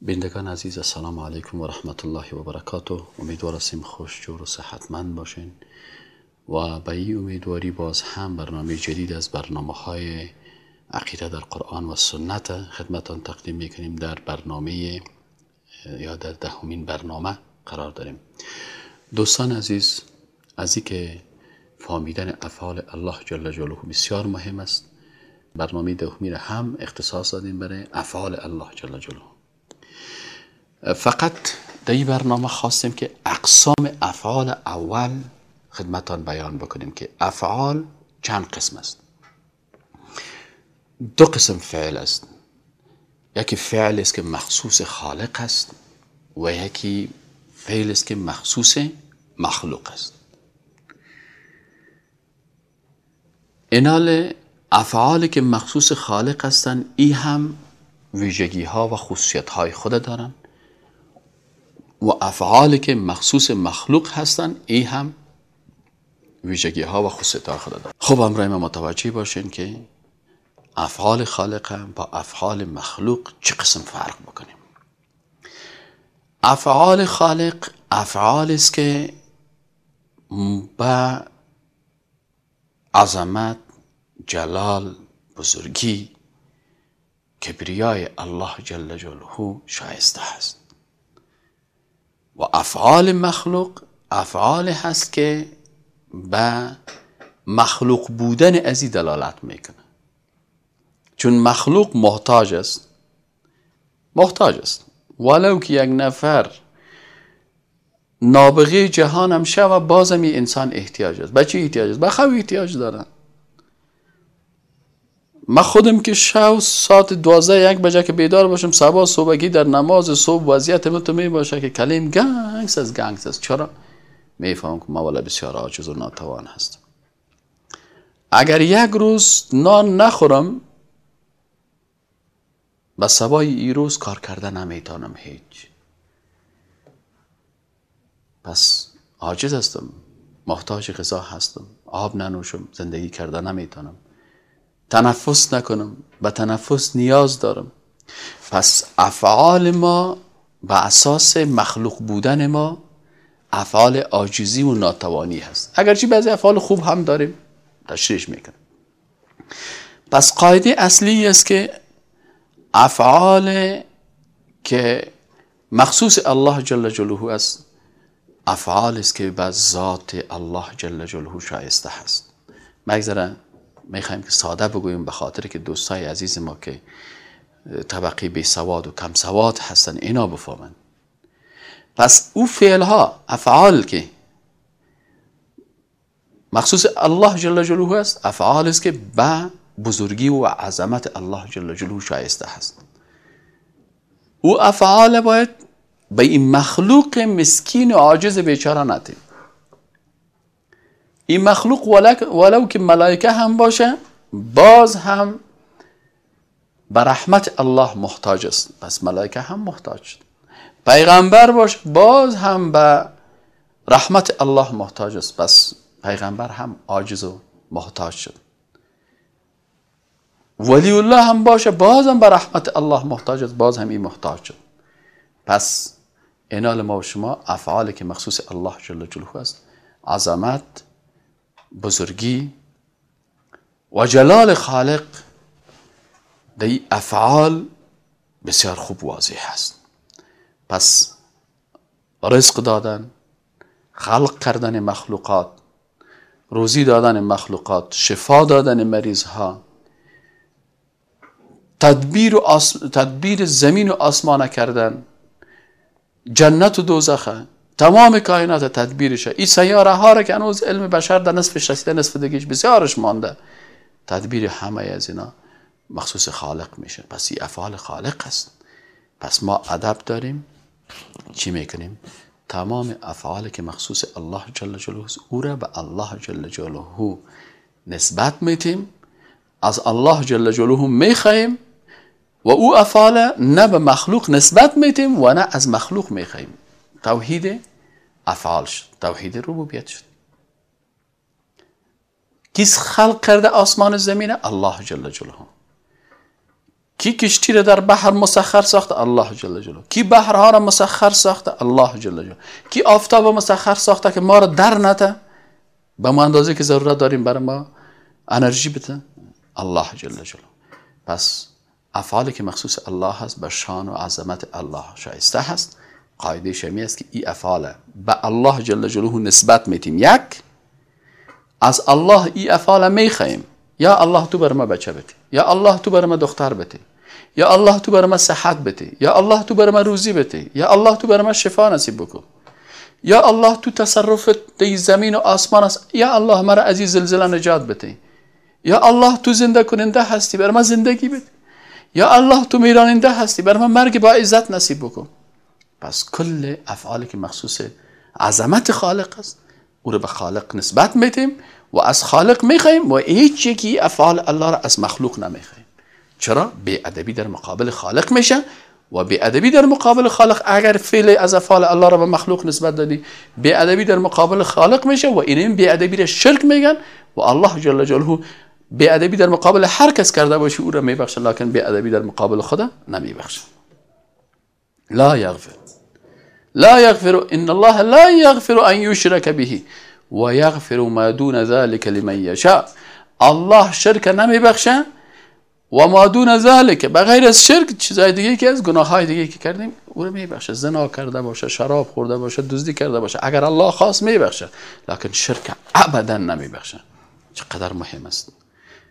بینندگان عزیز السلام علیکم و رحمت الله و برکاته. امیدوار هستیم خوش جور و صحتمند باشین و به این امیدواری باز هم برنامه جدید از برنامه های عقیده در قرآن و سنت خدمتان تقدیم می‌کنیم. در برنامه یا در دهمین برنامه قرار داریم. دوستان عزیز از که فهمیدن افعال الله جل جلاله بسیار مهم است برنامه دهمی را هم اختصاص دادیم برای افعال الله جل جلاله. فقط در این برنامه خواستیم که اقسام افعال اول خدمتان بیان بکنیم که افعال چند قسم است. دو قسم فعل است. یکی فعل است که مخصوص خالق است و یکی فعل است که مخصوص مخلوق است. انال افعالی که مخصوص خالق هستند ای هم ویژگی ها و خصوصیت های خود دارند و افعالی که مخصوص مخلوق هستند ای هم ویژگی ها و خصوصیت خود دارند خب امرای ما متوجه باشین که افعال خالق هم با افعال مخلوق چه قسم فرق بکنیم؟ افعال خالق افعال است که با عظمت جلال بزرگی کبریای الله جل جلاله شایسته است و افعال مخلوق افعال هست که به مخلوق بودن ازی دلالت می‌کنه. چون مخلوق محتاج است محتاج است. ولو که یک نفر نابغه جهان هم شوه بازم این انسان احتیاج است. بچه احتیاج است؟ بخواه احتیاج دارن. من خودم که شو ساعت دوازده یک بجه که بیدار باشم سبا صبحگی در نماز صبح وضعیت تو می باشه که کلیم گنگس از گنگس است. چرا؟ میفهم که ما والا بسیار عاجز و ناتوان هست اگر یک روز نان نخورم به سبای ای روز کار کرده نمی‌تونم هیچ. پس عاجز هستم محتاج غذا هستم آب ننوشم زندگی کرده نمی‌تونم. تنفس نکنم به تنفس نیاز دارم. پس افعال ما به اساس مخلوق بودن ما افعال عاجزی و ناتوانی هست. اگرچه بعضی افعال خوب هم داریم تشریح می‌کنم. پس قاعده اصلی است که افعال که مخصوص الله جل جلاله است افعال است که به ذات الله جل جلاله شایسته هست. مگذره می‌خوایم که ساده بگوییم به خاطر که دوستای عزیز ما که طبقه بی سواد و کم سواد هستن اینا بفهمن. پس او فعل ها افعال که مخصوص الله جل جلاله است افعال است که به بزرگی و عظمت الله جل جلاله شایسته هست. او افعال باید به این مخلوق مسکین و عاجز بیچاره نتیم این مخلوق ولو که ملائکه هم باشه باز هم به رحمت الله محتاج است. پس ملائکه هم محتاج. شد پیغمبر باشه باز هم به رحمت الله محتاج است. پس پیغمبر هم عاجز و محتاج شد. ولی الله هم باشه باز هم به رحمت الله محتاج است. باز هم این محتاج شد. پس انال ما و شما افعالی که مخصوص الله جل جلاله است. عظمت بزرگی و جلال خالق در افعال بسیار خوب واضح هست پس رزق دادن خلق کردن مخلوقات روزی دادن مخلوقات شفا دادن مریض ها تدبیر, و تدبیر زمین و آسمان کردن جنت و دوزخه. تمام کائنات تدبیرشه این سیاره ها را که هنوز علم بشر در نصفش رسیده نصف دیگهش بسیارش مانده. تدبیر همه از اینا مخصوص خالق میشه. پس این افعال خالق است. پس ما ادب داریم. چی می‌کنیم؟ تمام افعال که مخصوص الله جل جلاله او را به الله جل جلاله نسبت میتیم. از الله جل جلاله می‌خواهیم و او افعال نه به مخلوق نسبت میتیم و نه از مخلوق می‌خواهیم. توحید افعال شد. توحید ربوبیت شد. کیس خلق کرده آسمان زمینه؟ الله جل جلاله. کی کشتی را در بحر مسخر ساخته؟ الله جل جلاله. کی بحرها را مسخر ساخته؟ الله جل جلاله. کی آفتاب مسخر ساخته که ما را در نته به ما اندازه که ضرورت داریم برای ما انرژی بده. الله جل جلاله. پس افعالی که مخصوص الله هست به شان و عظمت الله شایسته هست. قاعده شمی است که این افعال به الله جل جلاله نسبت میتیم. یک از الله این افعال می‌خواهیم. یا الله تو بر ما بچه بده یا الله تو بر ما دختر بده یا الله تو بر ما صحت بده یا الله تو بر ما روزی بده یا الله تو بر ما شفا نصیب بکن. یا الله تو تصرف دی زمین و آسمان است یا الله مرا از این زلزله نجات بده. یا الله تو زنده کننده هستی بر ما زندگی بده. یا الله تو میراننده هستی بر ما مرگ با عزت نصیب بکن. پس کل افعالی که مخصوص عظمت خالق است او رو به خالق نسبت میتیم و از خالق می‌خوایم و هیچ یکی افعال الله را از مخلوق نمی‌خوایم چرا؟ به ادبی در مقابل خالق میشه و به ادبی در مقابل خالق اگر فعل از افعال الله را به مخلوق نسبت دادی به ادبی در مقابل خالق میشه و این به ادبی را شرک میگن و الله جل جلاله به ادبی در مقابل هر کس کرده باشه او را میبخشه لکن به ادبی در مقابل خدا نمیبخشه. لا یغفر. لا یغفر ان الله لا یغفر ان یشرک به و ما دون ذلك لمن یشاء الله شرک نمیبخشه و ما دون ذلك. بغیر از شرک چیزای دیگه که از گناه های دیگه که کردیم او رو میبخشه. زنا کرده باشه شراب خورده باشه دزدی کرده باشه. اگر الله خواست میبخشه. لکن شرک ابدا نمیبخشه. چقدر مهم است.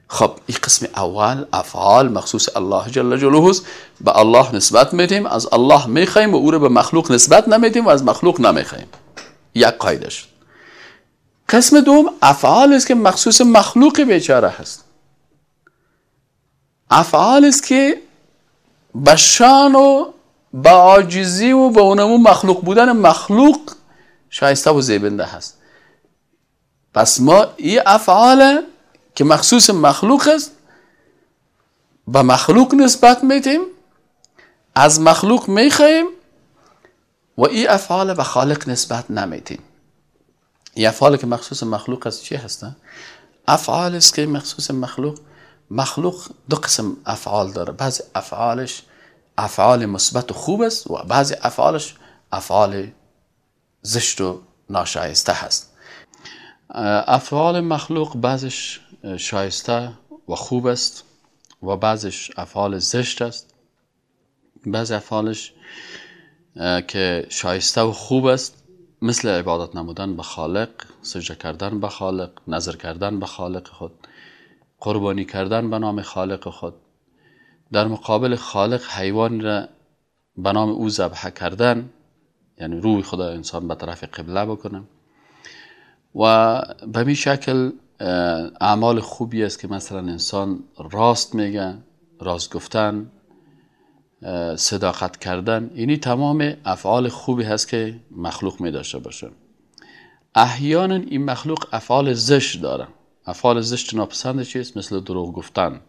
خب این قسم اول افعال مخصوص الله جل جلاله به الله نسبت میدیم از الله می‌خوایم و او رو به مخلوق نسبت نمیدیم و از مخلوق نمی‌خوایم. یک قاعده شد. قسم دوم افعال است که مخصوص مخلوق بیچاره هست. افعال است که به شان و به عاجزی و به اونمو مخلوق بودن مخلوق شایسته و زیبنده هست. پس ما این افعال که مخصوص مخلوق است به مخلوق نسبت میتیم از مخلوق می‌خواهیم و این افعال به خالق نسبت نمیتیم این افعال که مخصوص مخلوق است چی هستن؟ افعال است که مخصوص مخلوق مخلوق دو قسم افعال داره بعضی افعالش افعال مثبت و خوب است و بعضی افعالش افعال زشت و ناشایسته هست افعال مخلوق بعضش شایسته و خوب است و بعضش افعال زشت است. بعض افعالش که شایسته و خوب است مثل عبادت نمودن به خالق سجده کردن به خالق نظر کردن به خالق خود قربانی کردن به نام خالق خود. در مقابل خالق حیوان را به نام او ذبح کردن یعنی روی خدا انسان به طرف قبله بکنه. و به می شکل اعمال خوبی است که مثلا انسان راست میگه راست گفتن صداقت کردن. اینی تمام افعال خوبی هست که مخلوق می داشته باشه. احیانا این مخلوق افعال زشت داره. افعال زشت ناپسند چیست؟ مثل دروغ گفتن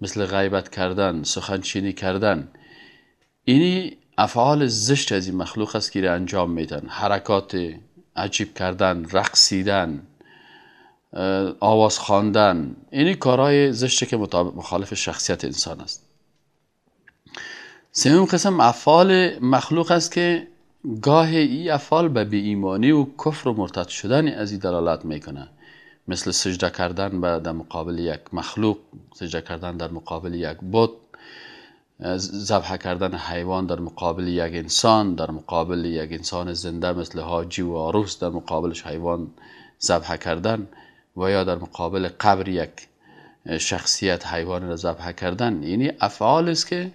مثل غیبت کردن سخنچینی کردن. اینی افعال زشت از این مخلوق است که انجام میدن. حرکات عجیب کردن رقصیدن. آواز خواندن. اینی کارهای زشته که مخالف شخصیت انسان است. سوم قسم افعال مخلوق است که گاه ای افعال به بی ایمانی و کفر و مرتد شدن از این دلالت می‌کنه. مثل سجده کردن به در مقابل یک مخلوق سجده کردن در مقابل یک بت ذبح کردن حیوان در مقابل یک انسان در مقابل یک انسان زنده مثل حاجی و عروس در مقابلش حیوان ذبح کردن. و یا در مقابل قبر یک شخصیت حیوان را ذبح کردن. یعنی افعال است که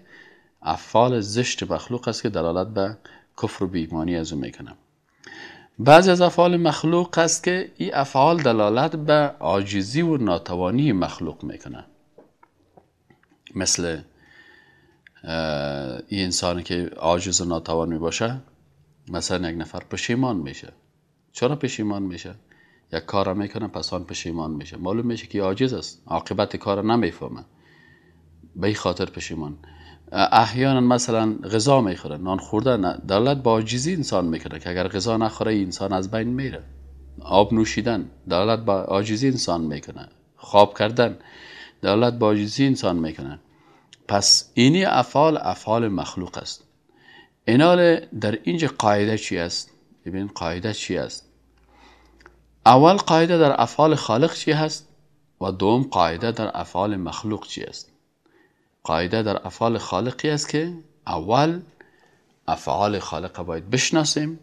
افعال زشت مخلوق است که دلالت به کفر و بیمانی از او می‌کنه بعضی از افعال مخلوق است که این افعال دلالت به عاجزی و ناتوانی مخلوق می‌کنه. مثل این انسانی که عاجز و ناتوان می باشه مثلا یک نفر پشیمان میشه. چرا پشیمان میشه؟ یک کار می‌کنه پس آن پشیمان میشه. معلوم میشه که عاجز است. عاقبت کار نمی‌فهمه. به این خاطر پشیمان. احیانا مثلا غذا می‌خوره. نان خوردن دلالت با عاجزی انسان می‌کنه که اگر غذا نخوره انسان از بین میره. آب نوشیدن دلالت با عاجزی انسان می‌کنه. خواب کردن دلالت با عاجزی انسان می‌کنه. پس اینی افعال افعال مخلوق است. اینال در اینجا قاعده چی است؟ ببین قاعده چی است؟ اول قاعده در افعال خالق چی هست و دوم قاعده در افعال مخلوق چی است؟ قاعده در افعال خالقی است که اول افعال خالق باید بشناسیم.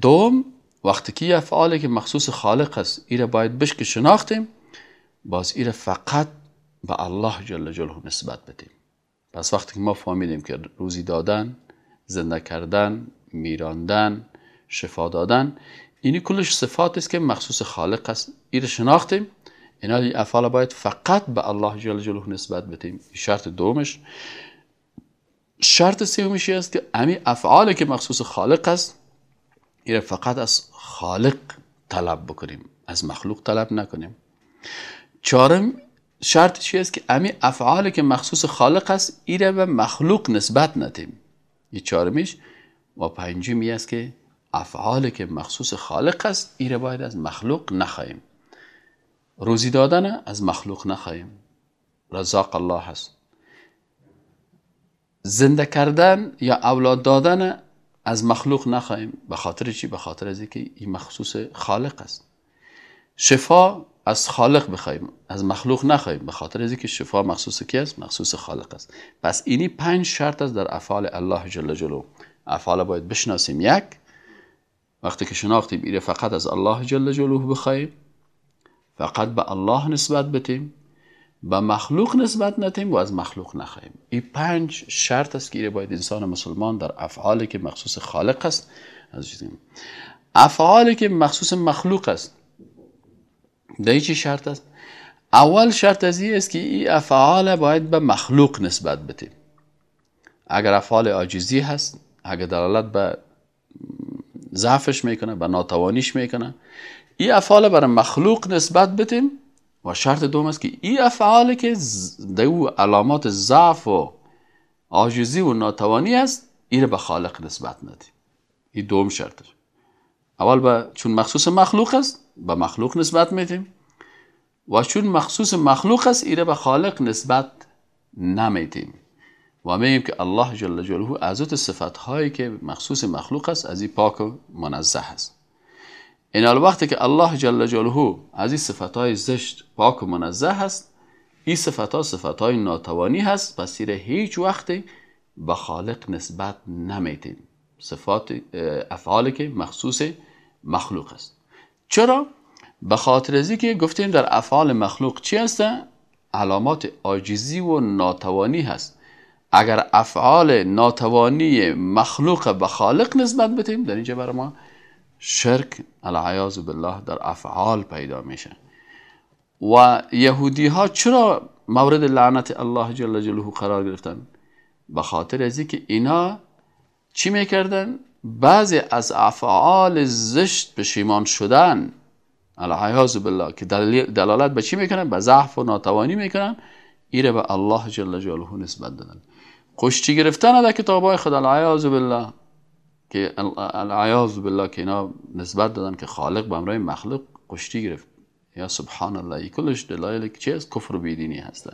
دوم وقتی که افعالی که مخصوص خالق است ایره باید بش که شناختیم باز ایره فقط به الله جل جلاله نسبت بدیم. پس وقتی که ما فهمیدیم که روزی دادن زنده کردن میراندن شفا دادن اینی کلش صفات است که مخصوص خالق است. ایره شناختیم. اینا افعال باید فقط به الله جل جلاله نسبت بدیم. شرط دومش. شرط سومش است که امی افعالی که مخصوص خالق است ایره فقط از خالق طلب بکنیم. از مخلوق طلب نکنیم. چهارم شرط چی است که امی افعالی که مخصوص خالق است ایره به مخلوق نسبت ندیم. این چهارمیش. و پنجمی است که افعالی که مخصوص خالق است ایره باید از مخلوق نخواهیم. روزی دادن از مخلوق نخواهیم. رزاق الله هست زنده کردن یا اولاد دادن از مخلوق نخواهیم. به خاطر چی؟ به خاطر از اینکه این مخصوص خالق است. شفا از خالق بخوایم از مخلوق نخواهیم. به خاطر از اینکه شفا مخصوص کی است؟ مخصوص خالق است. پس اینی پنج شرط است در افعال الله جل جلاله. افعال باید بشناسیم. یک وقتی که شناختیم ایره فقط از الله جل جلاله بخواهیم فقط به الله نسبت بتیم به مخلوق نسبت نتیم و از مخلوق نخواهیم. این پنج شرط است که باید انسان مسلمان در افعالی که مخصوص خالق است از افعالی که مخصوص مخلوق است در چی شرط است؟ اول شرط از است که این افعال باید به مخلوق نسبت بتیم. اگر افعال عاجزی هست اگر دلالت به ضعفش می‌کنه به ناتوانیش می‌کنه. این افعال برای مخلوق نسبت بتیم و شرط دوم است که این افعال که دو علامات ضعف و عاجزی و ناتوانی است این به خالق نسبت ندیم. این دوم شرط اول با چون مخصوص مخلوق است به مخلوق نسبت میدیم. و چون مخصوص مخلوق است ایره به خالق نسبت نمیدیم. و میگیم که الله جل جلاله از صفت هایی که مخصوص مخلوق است از این پاک و منزه است این وقتی که الله جل جلاله از این صفت های زشت پاک و منزه هست این صفت ها های ناتوانی هست پس هیچ وقتی به خالق نسبت نمیتیم صفات افعالی که مخصوص مخلوق است چرا؟ به خاطر ازی که گفتیم در افعال مخلوق چی هست؟ علامات عاجزی و ناتوانی هست اگر افعال ناتوانی مخلوق به خالق نسبت بتیم در اینجا برای ما شرک العیاذ بالله در افعال پیدا میشه. و یهودی ها چرا مورد لعنت الله جل جلاله قرار گرفتن؟ به خاطر از که اینا چی می‌کردن؟ بعضی از افعال زشت پشیمان شدن. العیاذ بالله که دلالت به چی می‌کنن؟ به ضعف و ناتوانی می‌کنن. ایره به الله جل جلاله نسبت دادن. کشتی گرفتن در کتاب های خدا العیاذ بالله. که العیاذ بالله که اینا نسبت دادن که خالق به امرای مخلوق کشتی گرفت. یا سبحان الله ای کلش دلایل چی است؟ کفر و بیدینی هسته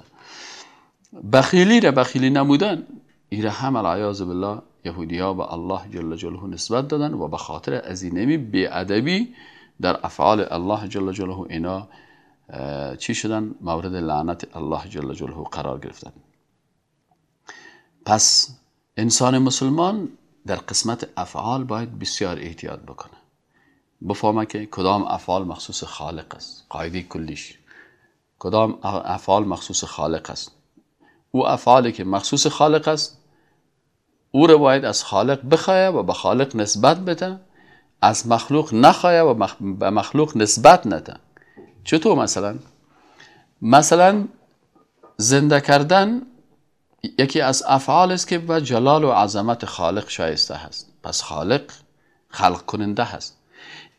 بخیلی را بخیلی نمودن ایره هم العیاذ بالله یهودی ها به الله جل جلاله نسبت دادن و به خاطر از اینمی بیادبی در افعال الله جل جلاله اینا چی شدن؟ مورد لعنت الله جل جلاله قرار گرفتن. پس انسان مسلمان در قسمت افعال باید بسیار احتیاط بکنه. بفهمه که کدام افعال مخصوص خالق است. قاعده کلیش. کدام افعال مخصوص خالق است؟ او افعالی که مخصوص خالق است او رو باید از خالق بخواه و به خالق نسبت بده. از مخلوق نخواه و به مخلوق نسبت نده. چطور مثلا؟ مثلا زنده کردن یکی از افعال است که به جلال و عظمت خالق شایسته هست. پس خالق خلق کننده هست.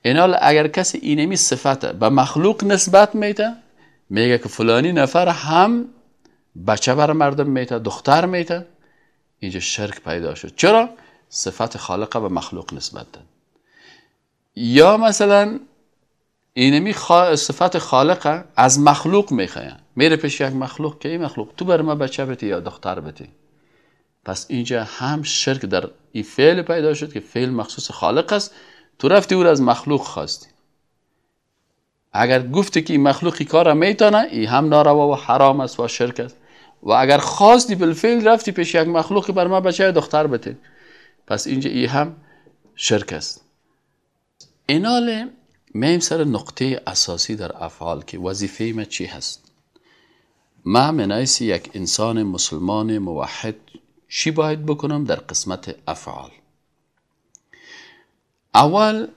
اینال اگر کسی اینمی صفت به مخلوق نسبت میده میگه که فلانی نفر هم بچه بر مردم میته دختر میته اینجا شرک پیدا شد. چرا؟ صفت خالق به مخلوق نسبت داد. یا مثلا اینمی خا... صفت خالق از مخلوق می‌خواین میره پیش یک مخلوق که این مخلوق تو بر ما بچه بتی یا دختر بتی. پس اینجا هم شرک در این فعل پیدا شد که فعل مخصوص خالق است. تو رفتی او از مخلوق خواستی. اگر گفتی که این مخلوقی کار می‌تونه این هم ناروا و حرام است و شرک است. و اگر خواستی بالفعل رفتی پیش یک مخلوقی بر ما بچه دختر بته پس اینجا ای هم شرک است. اینال میم سر نقطه اساسی در افعال که وظیفه ما چی هست؟ ما منایسی یک انسان مسلمان موحد چی باید بکنم در قسمت افعال؟ اول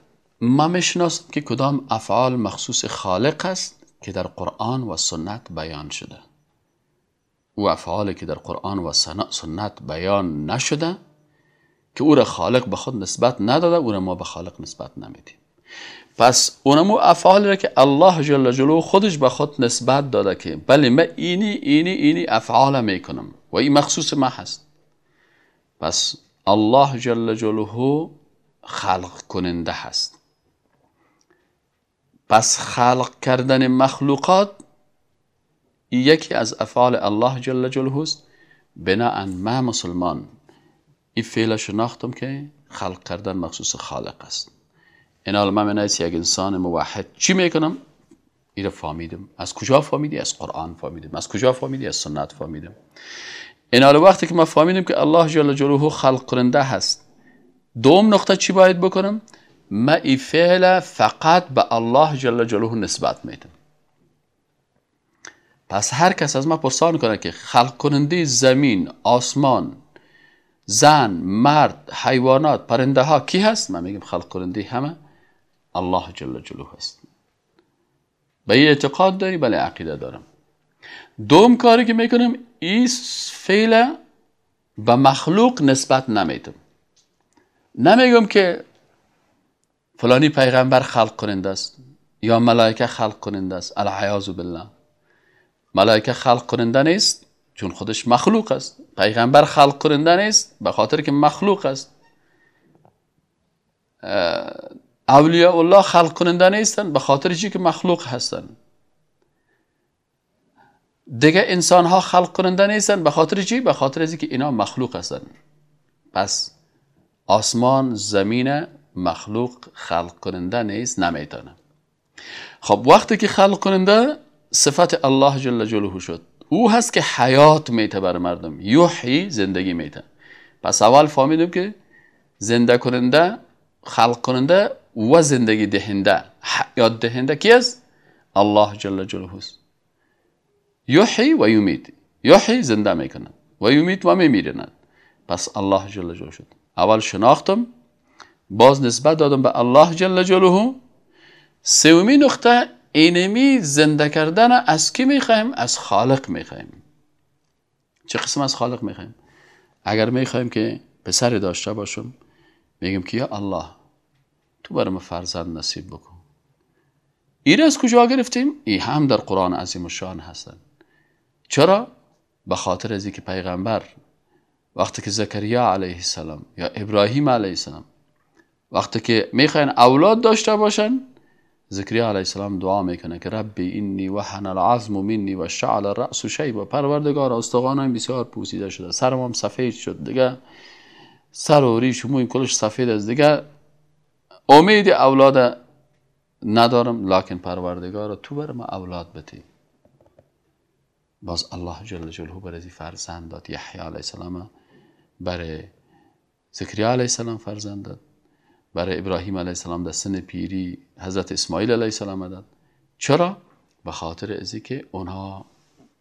ما می‌شناسم که کدام افعال مخصوص خالق است که در قرآن و سنت بیان شده. او افعالی که در قرآن و سنت بیان نشده که او را خالق به خود نسبت نداده او را ما به خالق نسبت نمیدیم. پس اونمو افعال را که الله جل جلو خودش به خود نسبت داده که بله من اینی اینی اینی افعال می‌کنم. و این مخصوص ما هست. پس الله جل جلاله خلق کننده هست. پس خلق کردن مخلوقات یکی از افعال الله جل جلاله است. بناء ما مسلمان. این فعل شناختم که خلق کردن مخصوص خالق است. این حال من یک انسان موحد. چی می‌کنم؟ این فهمیدم. از کجا فهمیدی؟ از قرآن فهمیدم. از کجا فهمیدی؟ از سنت فهمیدم. این حال وقتی که ما فهمیدیم که الله جل جلاله خلق کننده هست. دوم نقطه چی باید بکنم؟ ما ای فعل فقط به الله جل جلاله نسبت میدم. پس هر کس از ما پرسان کنه که خلق کننده زمین آسمان زن مرد حیوانات پرنده ها کی هست؟ من میگم خلق کننده همه. الله جل جلاله هست به این اعتقاد داری بله عقیده دارم. دوم کاری که می‌کنم این فعل به مخلوق نسبت نمیدم. نمیگم که فلانی پیغمبر خلق کننده است یا ملائکه خلق کننده است. العیاذ بالله. ملائکه خلق کننده نیست چون خودش مخلوق است. پیغمبر خلق کننده نیست به خاطر که مخلوق است. اولیاء الله خلق کننده نیستن به خاطر چی که مخلوق هستن دیگه انسان ها خلق کننده نیستن به خاطر چی به خاطر که اینا مخلوق هستن پس آسمان زمین مخلوق خلق کننده نیست نمی‌تونه خب وقتی که خلق کننده صفت الله جل جلاله شد او هست که حیات میته بر مردم یحیی زندگی میته پس اول فهمیدم که زنده کننده خلق کننده و زندگی دهنده حیات دهنده کی است؟ الله جل جلاله است. یحیی و یمیت. یحیی زنده می‌کنند و یمیت و میمیرند پس الله جل جلاله شد. اول شناختم باز نسبت دادم به الله جل جلاله. سومی نقطه اینمی زنده کردن از کی می‌خوایم؟ از خالق می‌خوایم. چه قسم از خالق می‌خوایم؟ اگر می‌خوایم که پسر داشته باشم میگم که یا الله تو برای فرزند نصیب بکن. این از کجا گرفتیم؟ این هم در قرآن عظیم و شان هستن. چرا؟ به خاطر از که پیغمبر وقتی که زکریا علیه السلام یا ابراهیم علیه السلام وقتی که می‌خواین اولاد داشته باشن زکریا علیه السلام دعا می‌کنه که ربی اینی وحن العظم منی و شعل الرأس شیبا پروردگار استخوانم بسیار پوسیده شده. سرم هم سفید شد دیگه. سر و ریش موی کلش سفید است دیگه. امید اولاد ندارم لکن پروردگار تو بر ما اولاد بتی. باز الله جل جلاله برای فرزند داد. یحیی علیه السلام برای زکریا علیه السلام فرزند داد. برای ابراهیم علیه السلام در سن پیری حضرت اسماعیل علیه السلام داد. چرا؟ به خاطر ازی که اونها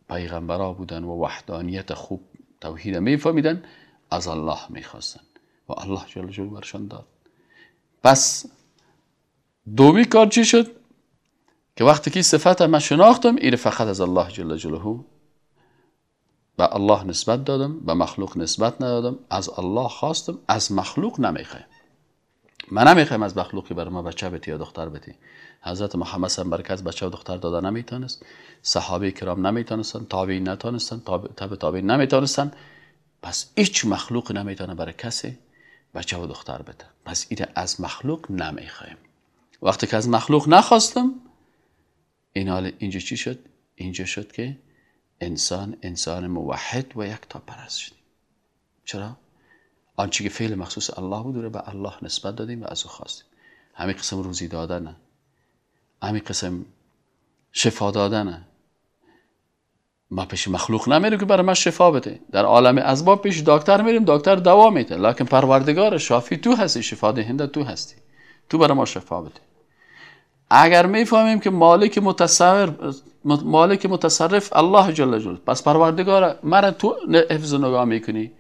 پیغمبرا بودن و وحدانیت خوب توحید میفهمیدن از الله می‌خواستن و الله جل جلاله برشان داد. پس دومی کار چی شد؟ که وقتی که صفت ما شناختم این فقط از الله جل جلاله. به الله نسبت دادم به مخلوق نسبت ندادم. از الله خواستم از مخلوق نمی‌خوایم. من نمی‌خوایم از مخلوقی بر ما بچه بتی یا دختر بتی. حضرت محمد الله از بچه و دختر داده نمی‌تونست. صحابه کرام نمی‌تونستن. تابعین نتونستن. تابع تابعین نمی‌تونستن. پس هیچ مخلوق نمی‌تونه برای کسی بچه و دختر بده. پس این از مخلوق نمی‌خوایم وقتی که از مخلوق نخواستم این حال اینجا چی شد؟ اینجا شد که انسان انسان موحد و یک تا پرست شدیم. چرا؟ آنچه که فعل مخصوص الله بود رو به الله نسبت دادیم و از او خواستیم. همین قسم روزی دادنه همین قسم شفا دادنه ما پیش مخلوق نمیریم که برای ما شفا بده. در عالم اسباب پیش دکتر میریم دکتر دوا میده. لکن پروردگار شافی تو هستی شفا دهنده تو هستی. تو برای ما شفا بده. اگر می‌فهمیم که مالک متصور مالک متصرف الله جل جلاله. پس پروردگار مرا تو حفظ نگاه می‌کنی.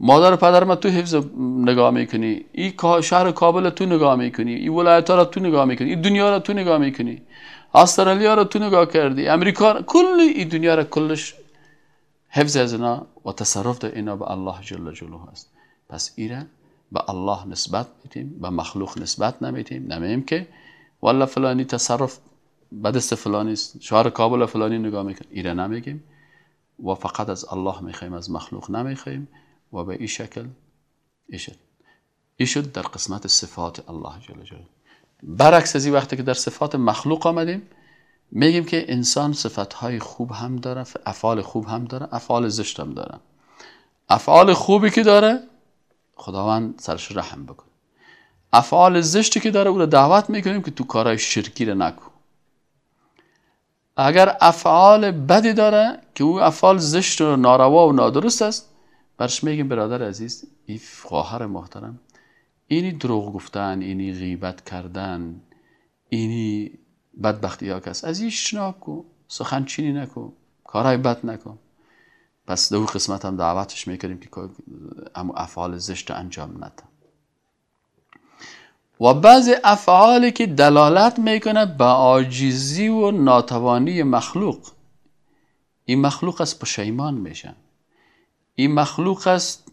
مادر پدر ما تو حفظ نگاه می‌کنی. این شهر کابل تو نگاه می‌کنی. این ولایت را تو نگاه می‌کنی. این دنیا را تو نگاه می‌کنی. استرالیا را تو نگاه کردی امریکا کل این دنیا را کلش حفظ از اینا و تصرف در اینا به الله جل جلاله هست پس ایره به الله نسبت میتیم به مخلوق نسبت نمیتیم نمیم که والا فلانی تصرف به دست فلانی است. شهر کابل فلانی نگاه می‌کنه. ایره نمیگیم. و فقط از الله می‌خوایم از مخلوق نمی‌خوایم. و به این شکل ایشد ایشد در قسمت صفات الله جل جلاله. برعکس از این وقتی که در صفات مخلوق آمدیم میگیم که انسان صفتهای خوب هم داره افعال خوب هم داره افعال زشت هم داره. افعال خوبی که داره خداوند سرش رحم بکنه. افعال زشتی که داره او رو دعوت می‌کنیم که تو کارهای شرکی رو نکن اگر افعال بدی داره که او افعال زشت و ناروا و نادرست است برش میگیم برادر عزیز این خواهر محترم اینی دروغ گفتن اینی غیبت کردن اینی بدبختی ها کس. از این اجتناب کن سخن چینی نکن کارهای بد نکن پس دو قسمت هم دعوتش می‌کنیم که امو افعال زشت انجام نده. و بعض افعالی که دلالت می‌کنه به عاجزی و ناتوانی مخلوق. این مخلوق از پشیمان میشن. این مخلوق است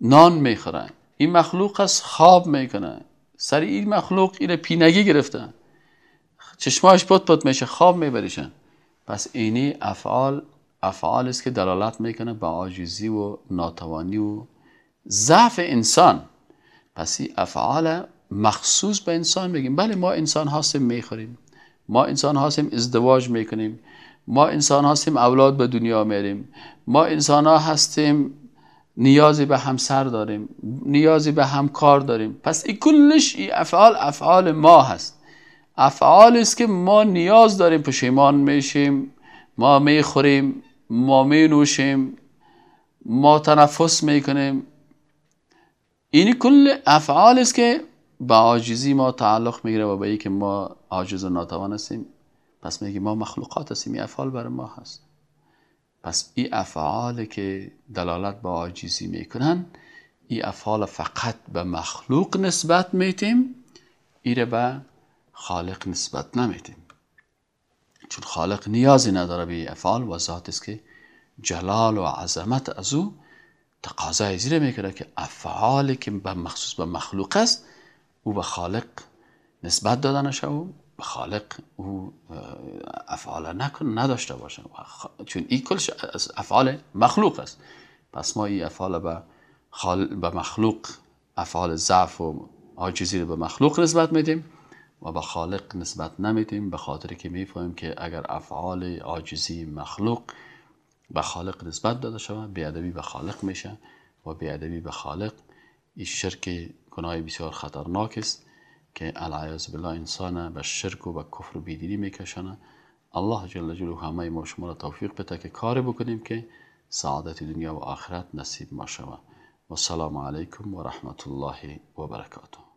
نان می‌خورن. این مخلوق است خواب می‌کنن سر این مخلوق این پینگی گرفتن چشماش پت پت میشه خواب میبریشن پس اینی افعال افعال است که دلالت می‌کنه به عاجزی و ناتوانی و ضعف انسان. پس این افعال مخصوص به انسان میگیم. بله ما انسان هستیم می‌خوریم. ما انسان هستیم ازدواج می‌کنیم. ما انسان هستیم اولاد به دنیا میریم. ما انسان ها هستیم نیازی به همسر داریم نیازی به همکار داریم. پس این کلش این افعال افعال ما هست. افعال است که ما نیاز داریم پشیمان میشیم ما می‌خوریم ما می نوشیم ما تنفس می‌کنیم. اینی کل افعال است که با عاجزی ما تعلق می‌گیره و به که ما عاجز و ناتوان هستیم. پس میگه ما مخلوقات هستیم این افعال برای ما هست. پس این افعال که دلالت به عاجزی می‌کنن این افعال فقط به مخلوق نسبت میتیم ایره به خالق نسبت نمیتیم. چون خالق نیازی نداره به افعال و ذات است که جلال و عظمت از او تقاضای زیر می‌کنه که افعالی که به مخصوص به مخلوق است او به خالق نسبت دادن او به خالق او افعال نکن نداشته باشه. چون این کلش افعال مخلوق است. پس ما این افعال به, به مخلوق افعال ضعف و عاجزی به مخلوق نسبت میدیم و به خالق نسبت نمیدیم به خاطر که می‌فهمیم که اگر افعال عاجزی مخلوق به خالق نسبت داده شود بیادبی به خالق میشه و بیادبی به خالق این شرک گناه بسیار خطرناک است. که العیاذ بالله انسان به شرک و به کفر و بیدینی میکشنه الله جل جلاله همه ما شما را توفیق بده که کار بکنیم که سعادت دنیا و آخرت نصیب ما شود و سلام علیکم و رحمت الله و برکاته.